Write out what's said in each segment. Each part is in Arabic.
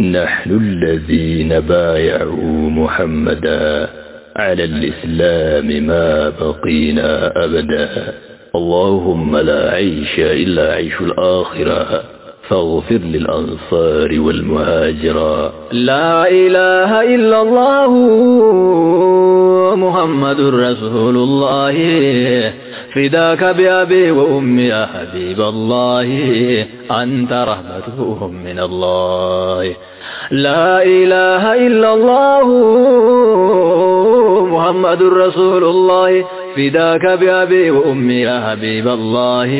نحن الذين بايعوا محمدا على الإسلام ما بقينا أبدا. اللهم لا عيش إلا عيش الآخرة. فاغفر للأنصار والمهاجرة لا إله إلا الله محمد رسول الله. فداك بأبي وأمي يا حبيب الله. أنت رحمة من الله. لا إله إلا الله. محمد رسول الله. فداك بأبي وأمي يا حبيب الله.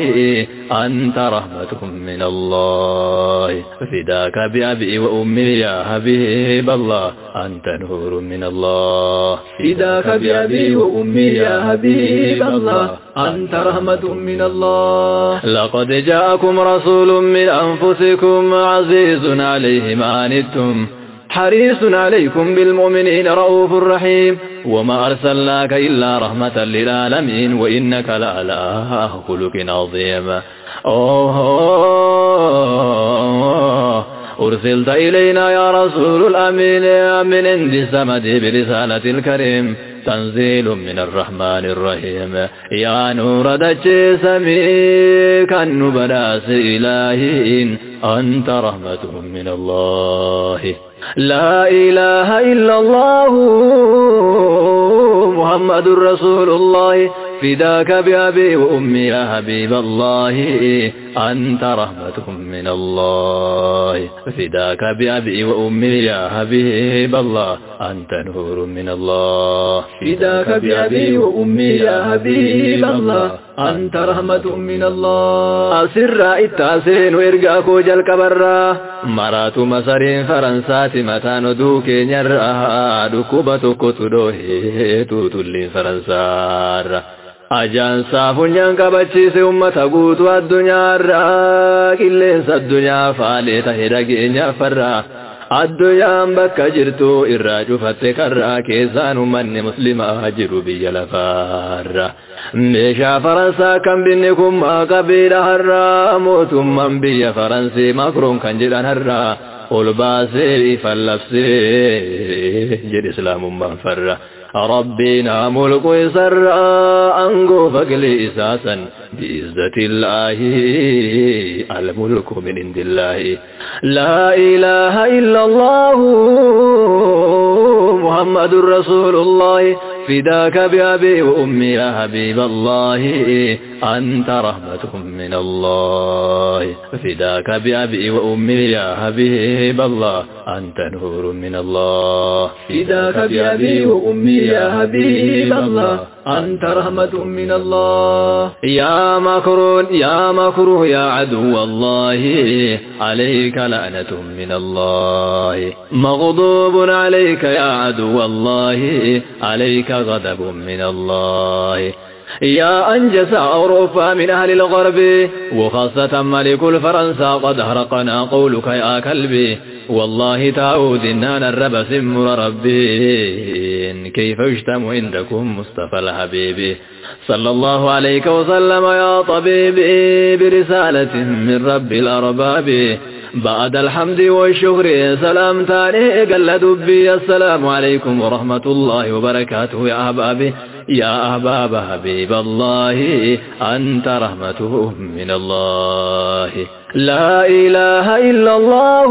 أنت رحمة من الله. فداك بأبي وأمي يا حبيب الله. أنت نور من الله. فداك بأبي وأمي يا حبيب الله. أنت رحمة من الله. لقد جاءكم رسول من أنفسكم عزيز عليه ما عنتم. حريص عليكم بالمؤمنين رؤوف رحيم. وما أرسلناك إلا رحمة للعالمين وإنك لعلى خلق عظيم. أوه. أرسلت إلينا يا رسول الأمين من عند السمد برسالة الكريم. تنزيل من الرحمن الرحيم. يا نور دجي سميك النبلاس إلهين أنت رحمة من الله. لا إله إلا الله. محمد رسول الله. فداك بأبي وأمي يا حبيب الله. أنت رحمة من الله. فداك بأبي وأمي يا حبيب الله. أنت نور من الله. فداك بأبي وأمي يا حبيب الله. أنت رحمة من الله. أسر التاسين وإرقاكو جل كبرا مرات مسرين فرنسات متان دوكي نرى دكوبة كتدوه توتلين فرنسار ajaansaa funyaan qabachiise ummata guutuu addunyaarraa qilleensa addunyaa faalee tahe dhageenya farraa addunyaan bakka jirtu irraa cufatte karraa keessaan ummanni muslimaa jiru biyya lafaarra meeshaa faransaa kan binne kun qabiidha harraa mootummaan biyya faransii makroon kan jedhan harraa ol baasee ifan labsee jedhe islaamummaan farra ربنا ملك سرا أنقو فقلي إساسا بإزة الله الملك من عند الله. لا إله إلا الله محمد رسول الله. فداك بأبي وأمي يا حبيب الله. أنت رحمة من الله. فداك بأبي وأمي يا حبيب الله. أنت نور من الله. فداك بأبي وأمي يا حبيب الله. أنت رحمة من الله. يا مكرون يا مكروه يا عدو الله. عليك لعنة من الله. مغضوب عليك يا عدو الله. عليك غضب من الله. يا أنجس أوروبا من أهل الغرب وخاصة ملك الفرنسا قد هرقنا قولك يا كلبي. والله تعود إننا الرب سمر ربي. كيف يجتم عندكم مصطفى الحبيب؟ صلى الله عليك وسلم يا طبيبي برسالة من رب الأرباب. بعد الحمد والشكر سلام تاني قل دبي السلام عليكم ورحمة الله وبركاته. يا أحبابي يا أحباب حبيب الله أنت رحمته من الله. لا إله إلا الله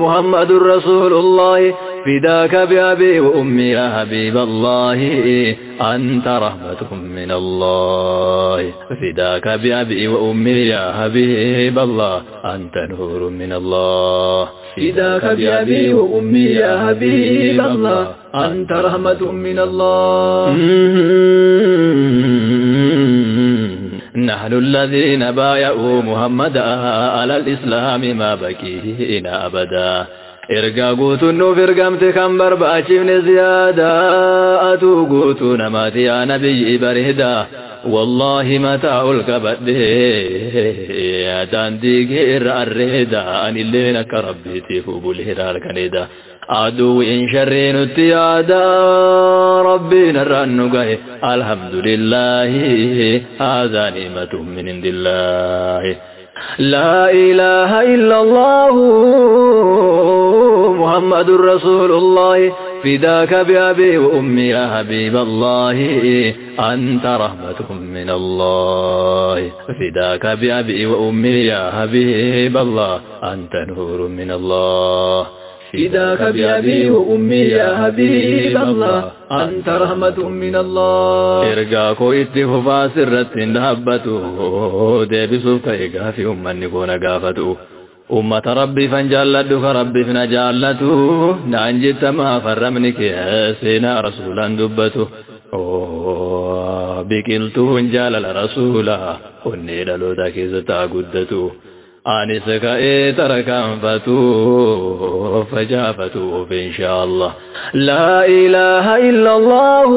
محمد رسول الله. فداك بأبي وأمي يا حبيب الله. أنت رحمة من الله. فداك بأبي وأمي يا حبيب الله. أنت نور من الله. فداك بأبي وأمي يا حبيب الله. أنت رحمة من الله. نحن الذين بايعوا محمدا على الإسلام ما بكينا أبدا. إرقا قوتن في رقمتي خمبر باشفن زيادة. أتو قوتن ماتي أنا نبي برهدا. والله ما تعولك بدي يا داندي غير الرهدا أني اللي نك ربي تيفو بالهرار كنيدا عدو إن شرين التيادة ربي نران الحمد لله هذا نعمة من عند الله. لا إله إلا الله. محمد رسول الله. فداك بأبي وأمي يا حبيب الله. أنت رحمة من الله. فداك بأبي وأمي يا حبيب الله. أنت نور من الله. فداك بأبي وأمي يا حبيب الله. أنت رحمة من الله. إرقاكو اتففا سرت دهبتو ديبسوف كيقا في أمني كون قافتو أمة ربي فانجالدك ربي فنجالدو نانجت ما فرمني يا سينا رسولا دبتو بكلتو انجال الرسولا قني دلو تاكيز تاقدتو آنسك اي ترك انفتو فجافتو فإن شاء الله لا إله إلا الله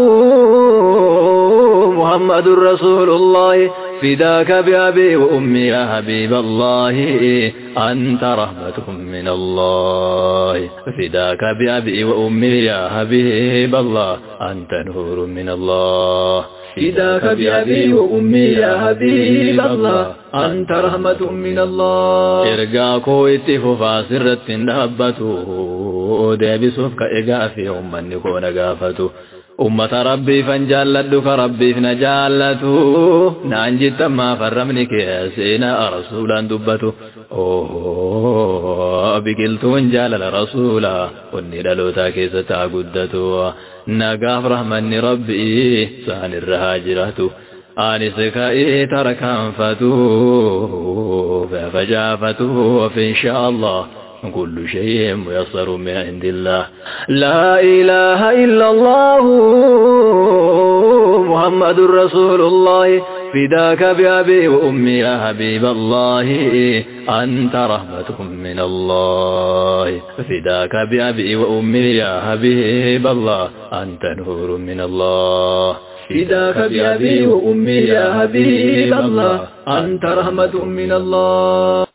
محمد رسول الله فداك بأبي وأمي يا حبيب الله. أنت رحمة من الله. فداك بأبي وأمي يا حبيب الله. أنت نور من الله. فداك بأبي وأمي يا حبيب الله. أنت رحمة من الله. إرقاكو نهبتو ديبسوف كإقا في أمني كون قافتو أمة ربي فانجالدك ربي فنجالته نانجت ما فرمنك يا سينا رسولا دبته أوه بقلتون جالل رسولا وني للوتا كيستا قدته نقاف رحمن ربي سان الرهاجرته آنسك إيه تركان فتوه فجافته فإن شاء الله كل شيء ميسر من عند الله. لا إله إلا الله. محمد رسول الله. فداك بأبي وأمي يا حبيب الله. أنت رحمة من الله. فداك بأبي وأمي يا حبيب الله. أنت نور من الله. فداك بأبي وأمي يا حبيب الله. أنت رحمة من الله.